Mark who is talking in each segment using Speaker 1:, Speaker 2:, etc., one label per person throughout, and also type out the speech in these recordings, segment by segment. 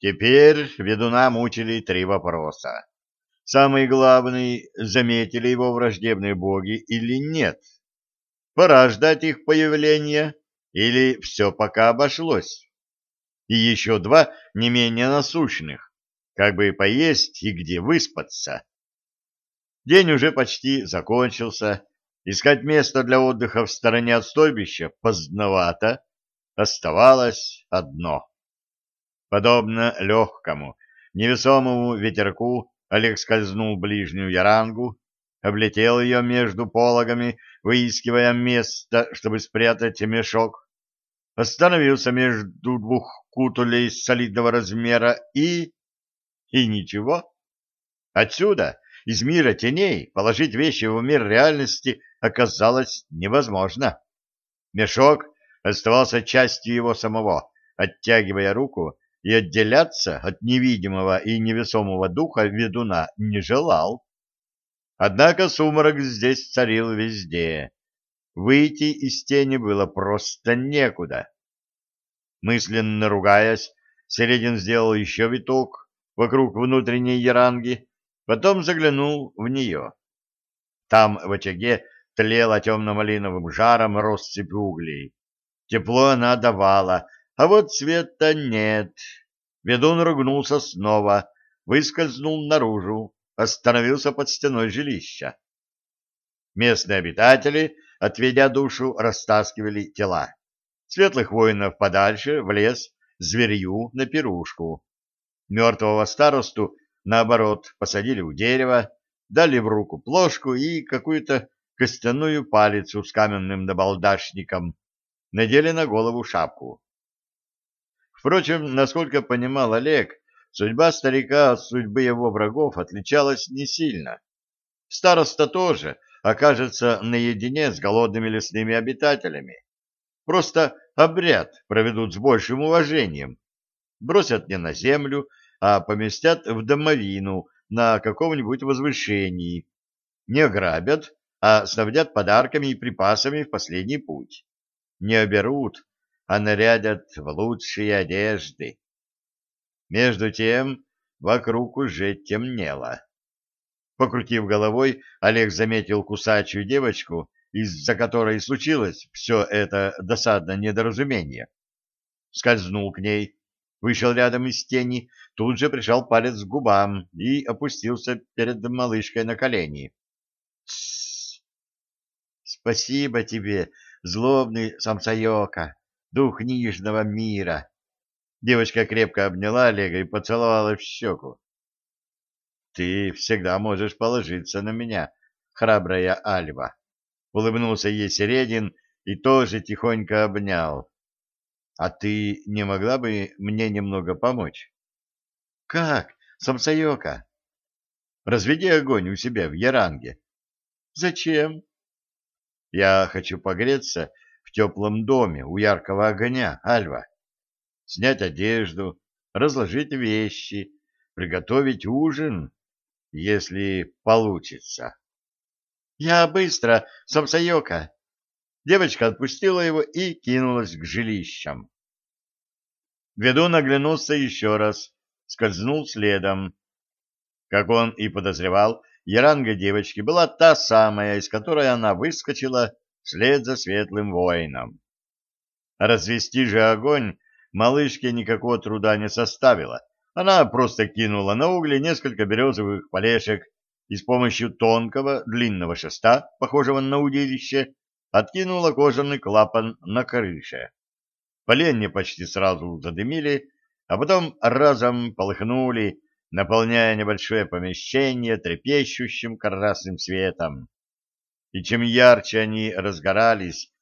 Speaker 1: Теперь ведуна мучили три вопроса. Самый главный, заметили его враждебные боги или нет? Пора ждать их появления, или все пока обошлось? И еще два не менее насущных, как бы поесть и где выспаться. День уже почти закончился, искать место для отдыха в стороне от стойбища поздновато, оставалось одно. Подобно легкому, невесомому ветерку, Олег скользнул ближнюю ярангу, облетел ее между пологами, выискивая место, чтобы спрятать мешок, остановился между двух кутулей солидного размера и... и ничего. Отсюда, из мира теней, положить вещи в мир реальности оказалось невозможно. Мешок оставался частью его самого, оттягивая руку, и отделяться от невидимого и невесомого духа ведуна не желал. Однако сумрак здесь царил везде. Выйти из тени было просто некуда. Мысленно ругаясь, Середин сделал еще виток вокруг внутренней яранги, потом заглянул в нее. Там в очаге тлела темно-малиновым жаром россыпь углей. Тепло она давала, а вот света нет. Ведун ругнулся снова, выскользнул наружу, остановился под стеной жилища. Местные обитатели, отведя душу, растаскивали тела. Светлых воинов подальше, в лес, зверью на пирушку. Мертвого старосту, наоборот, посадили у дерева, дали в руку плошку и какую-то костяную палицу с каменным набалдашником, надели на голову шапку. Впрочем, насколько понимал Олег, судьба старика от судьбы его врагов отличалась не сильно. Староста тоже окажется наедине с голодными лесными обитателями. Просто обряд проведут с большим уважением. Бросят не на землю, а поместят в домовину на каком-нибудь возвышении. Не ограбят, а снабдят подарками и припасами в последний путь. Не оберут, а нарядят в лучшие одежды. Между тем вокруг уже темнело. Покрутив головой, Олег заметил кусачую девочку, из-за которой случилось все это досадное недоразумение. Скользнул к ней, вышел рядом из тени, тут же прижал палец к губам и опустился перед малышкой на колени. Спасибо тебе, злобный самсайока, дух нижнего мира. Девочка крепко обняла Олега и поцеловала в щеку. Ты всегда можешь положиться на меня, храбрая Альва. Улыбнулся ей Середин и тоже тихонько обнял. А ты не могла бы мне немного помочь? Как, Самсайока? Разведи огонь у себя в Яранге. Зачем? Я хочу погреться в теплом доме у яркого огня, Альва. Снять одежду, разложить вещи, приготовить ужин, если получится. Я быстро, Самсайока. Девочка отпустила его и кинулась к жилищам. Ведун оглянулся еще раз, скользнул следом. Как он и подозревал, Яранга девочки была та самая, из которой она выскочила вслед за светлым воином. Развести же огонь малышке никакого труда не составило. Она просто кинула на угли несколько березовых полешек и с помощью тонкого длинного шеста, похожего на удилище, откинула кожаный клапан на крыше. Поленья почти сразу задымили, а потом разом полыхнули, наполняя небольшое помещение трепещущим красным светом. И чем ярче они разгорались,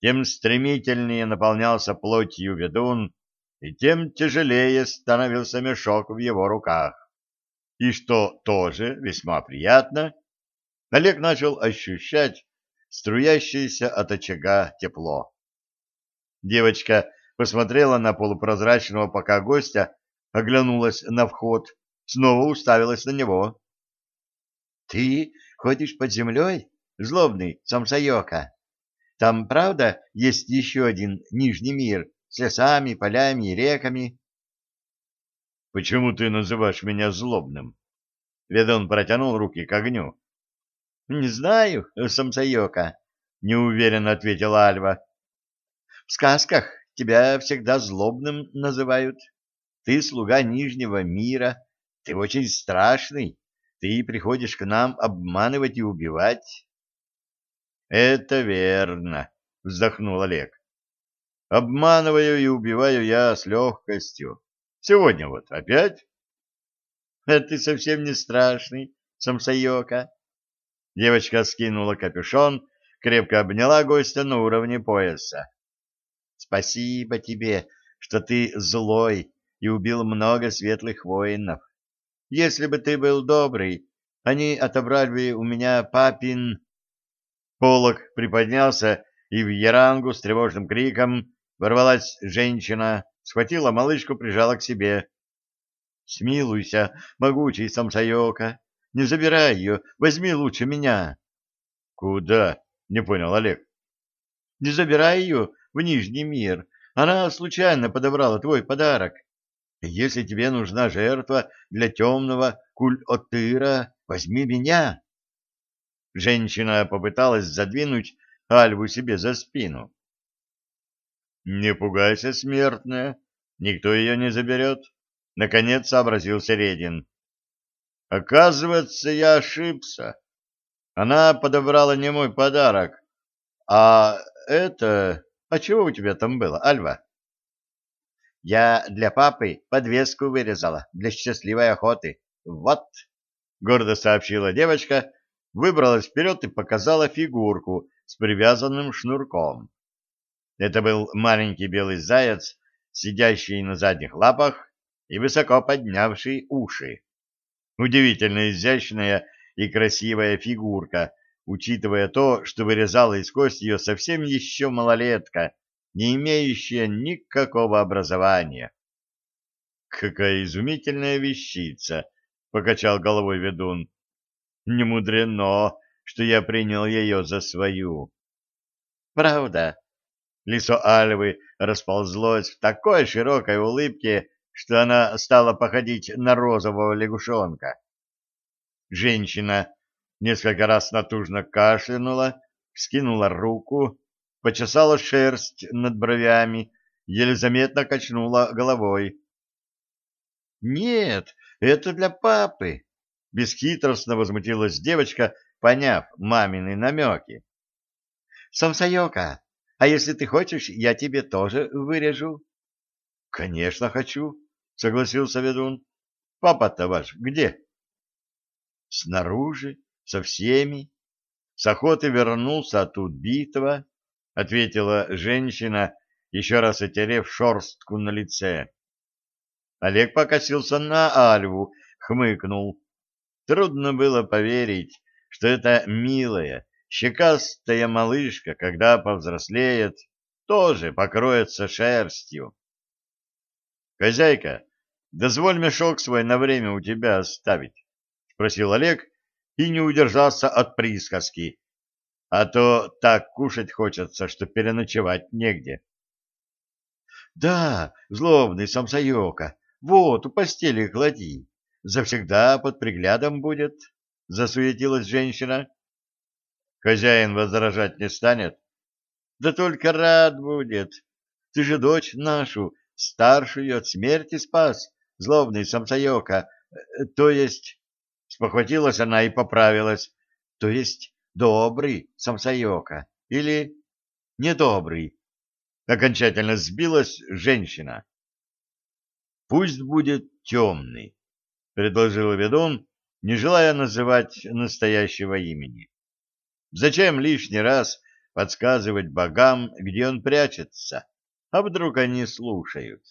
Speaker 1: тем стремительнее наполнялся плотью ведун, и тем тяжелее становился мешок в его руках. И что тоже весьма приятно, Олег начал ощущать струящееся от очага тепло. Девочка посмотрела на полупрозрачного пока гостя, оглянулась на вход, снова уставилась на него. — Ты ходишь под землей, злобный самсайока? Там, правда, есть еще один нижний мир с лесами, полями и реками? Почему ты называешь меня злобным? Ведун протянул руки к огню.
Speaker 2: — Не знаю, Самсайока, — неуверенно ответила Альва. — В сказках тебя всегда злобным называют. Ты слуга Нижнего мира, ты очень страшный, ты приходишь к нам обманывать и убивать.
Speaker 1: — Это верно, — вздохнул Олег. — Обманываю и убиваю я с легкостью. Сегодня вот опять.
Speaker 2: — ты совсем не страшный, Самсайока.
Speaker 1: Девочка скинула капюшон, крепко обняла гостя на уровне пояса.
Speaker 2: — Спасибо тебе, что ты злой и убил много светлых воинов. Если бы ты был добрый, они отобрали бы у меня папин...
Speaker 1: Полок приподнялся, и в ярангу с тревожным криком ворвалась женщина, схватила малышку, прижала к себе.
Speaker 2: — Смилуйся, могучий Самсайока, не забирай ее, возьми лучше меня.
Speaker 1: — Куда? — не понял Олег.
Speaker 2: — Не забирай ее в Нижний мир, она случайно подобрала твой подарок. Если тебе нужна жертва для темного куль-отыра, возьми меня.
Speaker 1: Женщина попыталась задвинуть Альву себе за спину. «Не пугайся, смертная, никто ее не заберет», — наконец сообразил Середин. «Оказывается, я ошибся. Она подобрала не мой подарок, а это... А чего у тебя там было, Альва?»
Speaker 2: Я для папы подвеску вырезала для счастливой охоты. Вот, — гордо сообщила девочка, выбралась вперед и показала фигурку с привязанным шнурком. Это был маленький белый заяц, сидящий на задних лапах и высоко поднявший уши. Удивительно изящная и красивая фигурка, учитывая то, что вырезала из кости ее совсем еще малолетка, не имеющая никакого образования. «Какая изумительная вещица!» — покачал головой ведун. «Не мудрено, что я принял ее за свою». «Правда?»
Speaker 1: Лицо Альвы расползлось в такой широкой улыбке, что она стала походить на розового лягушонка. Женщина несколько раз натужно кашлянула, скинула руку, почесала шерсть над бровями, еле заметно качнула головой.
Speaker 2: «Нет, это для папы!» — бесхитростно возмутилась девочка, поняв мамины намеки. «Самсайока, а если ты хочешь, я тебе тоже вырежу?»
Speaker 1: «Конечно хочу», — согласился ведун. «Папа-то ваш где?»
Speaker 2: «Снаружи, со всеми.
Speaker 1: С охоты вернулся от убитого, — ответила женщина, еще раз отерев шорстку на лице. Олег покосился на Альву, хмыкнул. Трудно было поверить, что эта милая, щекастая малышка, когда повзрослеет, тоже покроется шерстью. — Хозяйка, дозволь мешок свой на время у тебя оставить, — спросил Олег и не удержался от присказки а то так кушать хочется, что переночевать негде.
Speaker 2: — Да, злобный самсаёка, вот у постели клади, завсегда под приглядом будет, — засуетилась женщина.
Speaker 1: — Хозяин возражать не станет?
Speaker 2: — Да только рад будет. Ты же дочь нашу, старшую от смерти спас, злобный самсаёка, э, то есть... Спохватилась она и поправилась. То есть добрый Самсайока или недобрый. Окончательно сбилась женщина.
Speaker 1: Пусть будет темный, предложил ведун, не желая называть настоящего имени. Зачем лишний раз подсказывать богам, где он прячется, а вдруг они слушают?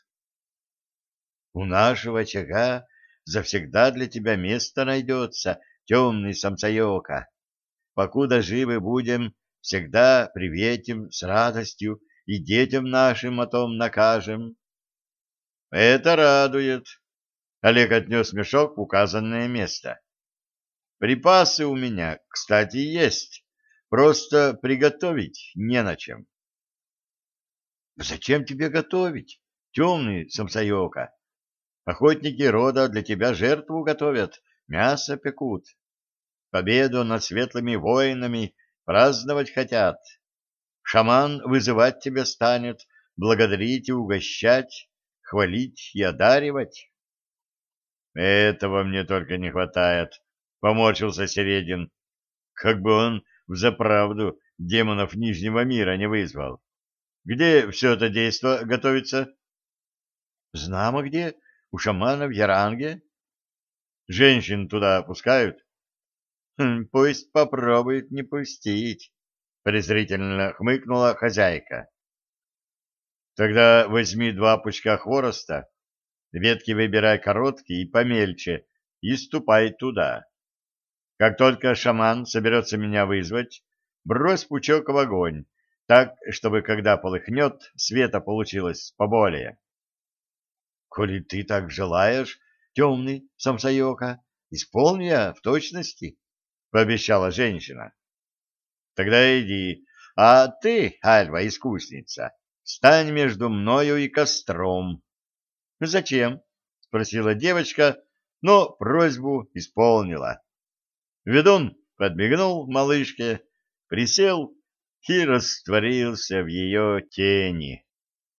Speaker 2: У нашего очага завсегда для тебя место найдется, темный самсайока, покуда живы будем, всегда приветим с радостью и детям нашим о том накажем. — Это радует. Олег отнес мешок в указанное место. — Припасы у меня, кстати, есть. Просто приготовить не на чем. — Зачем тебе готовить, темный самсайока?
Speaker 1: Охотники рода для тебя жертву готовят, мясо пекут. Победу над светлыми воинами праздновать хотят. Шаман вызывать тебя станет, благодарить и угощать, хвалить и одаривать. Этого мне только не хватает, — поморщился Середин. Как бы он взаправду демонов Нижнего мира не вызвал. Где все это действо готовится? Знамо где, у шамана в Яранге. Женщин туда пускают? Хм, пусть попробует не пустить, презрительно хмыкнула хозяйка. Тогда возьми два пучка хвороста, ветки выбирай короткие и помельче, и ступай туда. Как только шаман соберется меня вызвать, брось пучок в огонь, так, чтобы, когда полыхнет, света получилось поболее. — Коли ты так желаешь, темный самсайока, исполни я в точности, — пообещала женщина. — Тогда иди, а ты, Альва-искусница, стань между мною и костром. — Зачем? — спросила девочка, но просьбу исполнила. Ведун подмигнул малышке, присел и растворился в ее тени.